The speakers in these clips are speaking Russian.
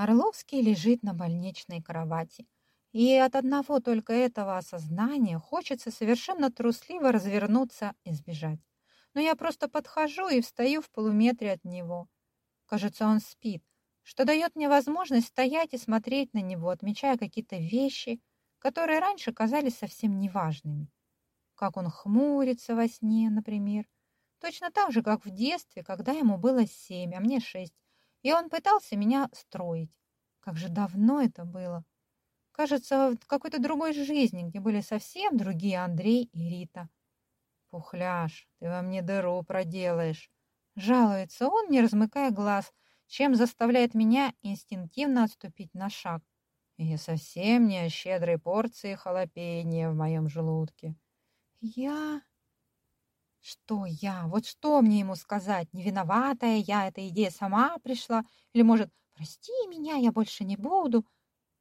Орловский лежит на больничной кровати. И от одного только этого осознания хочется совершенно трусливо развернуться и сбежать. Но я просто подхожу и встаю в полуметре от него. Кажется, он спит, что дает мне возможность стоять и смотреть на него, отмечая какие-то вещи, которые раньше казались совсем неважными. Как он хмурится во сне, например. Точно так же, как в детстве, когда ему было семь, а мне шесть, и он пытался меня строить. Как же давно это было. Кажется, в какой-то другой жизни, где были совсем другие Андрей и Рита. «Пухляш, ты во мне дыру проделаешь!» Жалуется он, не размыкая глаз, чем заставляет меня инстинктивно отступить на шаг. И совсем не о щедрой порции халапенья в моем желудке. Я... Что я? Вот что мне ему сказать? Не виноватая я, эта идея сама пришла? Или, может, прости меня, я больше не буду?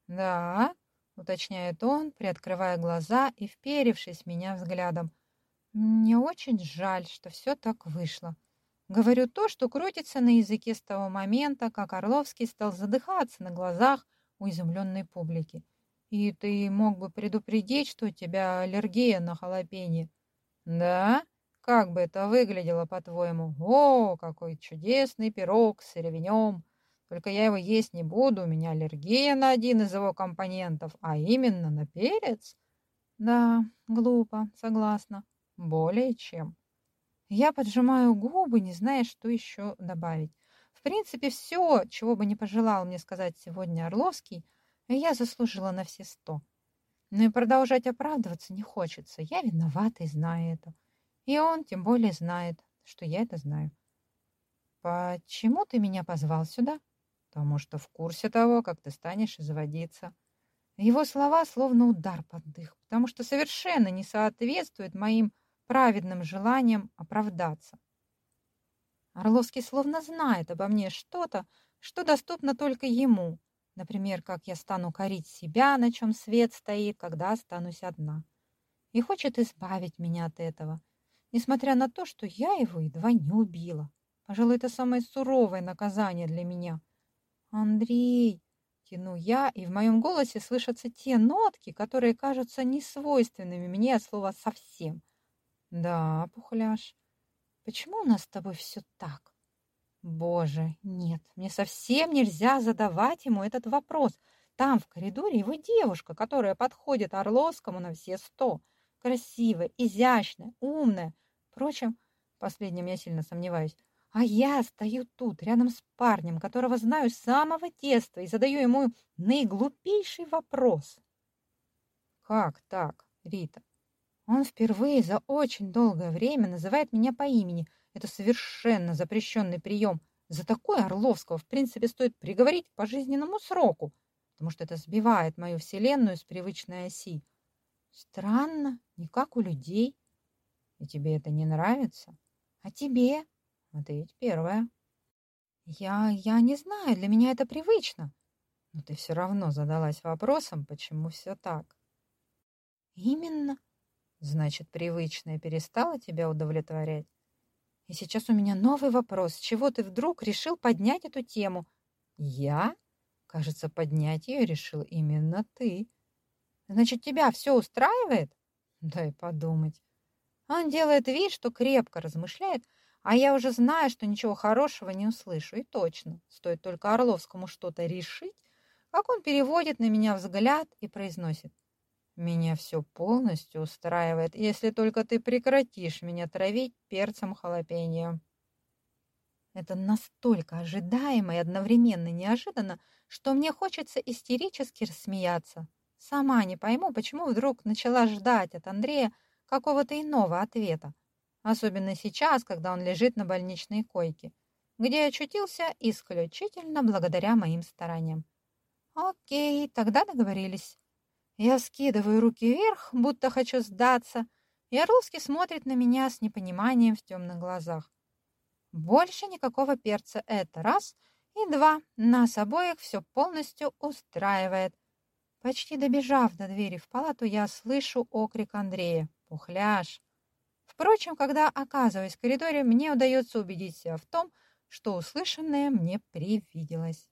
Да, уточняет он, приоткрывая глаза и вперевшись меня взглядом. Мне очень жаль, что все так вышло. Говорю то, что крутится на языке с того момента, как Орловский стал задыхаться на глазах у изумленной публики. И ты мог бы предупредить, что у тебя аллергия на халапенье. Да? Как бы это выглядело, по-твоему? О, какой чудесный пирог с ревенем! Только я его есть не буду, у меня аллергия на один из его компонентов, а именно на перец. Да, глупо, согласна. Более чем. Я поджимаю губы, не зная, что еще добавить. В принципе, все, чего бы не пожелал мне сказать сегодня Орловский, я заслужила на все сто. Но и продолжать оправдываться не хочется. Я виновата и знаю это. И он тем более знает, что я это знаю. «Почему ты меня позвал сюда?» «Потому что в курсе того, как ты станешь изводиться». Его слова словно удар под дых, потому что совершенно не соответствуют моим праведным желанием оправдаться. Орловский словно знает обо мне что-то, что доступно только ему. Например, как я стану корить себя, на чем свет стоит, когда останусь одна. И хочет избавить меня от этого, несмотря на то, что я его едва не убила. Пожалуй, это самое суровое наказание для меня. Андрей, тяну я, и в моем голосе слышатся те нотки, которые кажутся несвойственными мне от слова совсем. Да, пухляш, почему у нас с тобой все так? Боже, нет, мне совсем нельзя задавать ему этот вопрос. Там в коридоре его девушка, которая подходит Орловскому на все сто — красивая, изящная, умная. Впрочем, последнем я сильно сомневаюсь. А я стою тут, рядом с парнем, которого знаю с самого детства, и задаю ему наиглупейший вопрос. Как так, Рита? Он впервые за очень долгое время называет меня по имени. Это совершенно запрещенный прием. За такое Орловского, в принципе, стоит приговорить к пожизненному сроку, потому что это сбивает мою вселенную с привычной оси. Странно, не как у людей. И тебе это не нравится? А тебе? Ты ведь первая. Я, я не знаю, для меня это привычно. Но ты все равно задалась вопросом, почему все так. Именно. Значит, привычное перестало тебя удовлетворять? И сейчас у меня новый вопрос. Чего ты вдруг решил поднять эту тему? Я? Кажется, поднять ее решил именно ты. Значит, тебя все устраивает? Дай подумать. Он делает вид, что крепко размышляет, а я уже знаю, что ничего хорошего не услышу. И точно, стоит только Орловскому что-то решить, как он переводит на меня взгляд и произносит. Меня все полностью устраивает, если только ты прекратишь меня травить перцем халапеньо. Это настолько ожидаемо и одновременно неожиданно, что мне хочется истерически рассмеяться. Сама не пойму, почему вдруг начала ждать от Андрея какого-то иного ответа. Особенно сейчас, когда он лежит на больничной койке, где очутился исключительно благодаря моим стараниям. Окей, тогда договорились. Я скидываю руки вверх, будто хочу сдаться, и Орловский смотрит на меня с непониманием в темных глазах. Больше никакого перца — это раз, и два, нас обоих все полностью устраивает — Почти добежав до двери в палату, я слышу окрик Андрея. «Пухляш!» Впрочем, когда оказываюсь в коридоре, мне удается убедить себя в том, что услышанное мне привиделось.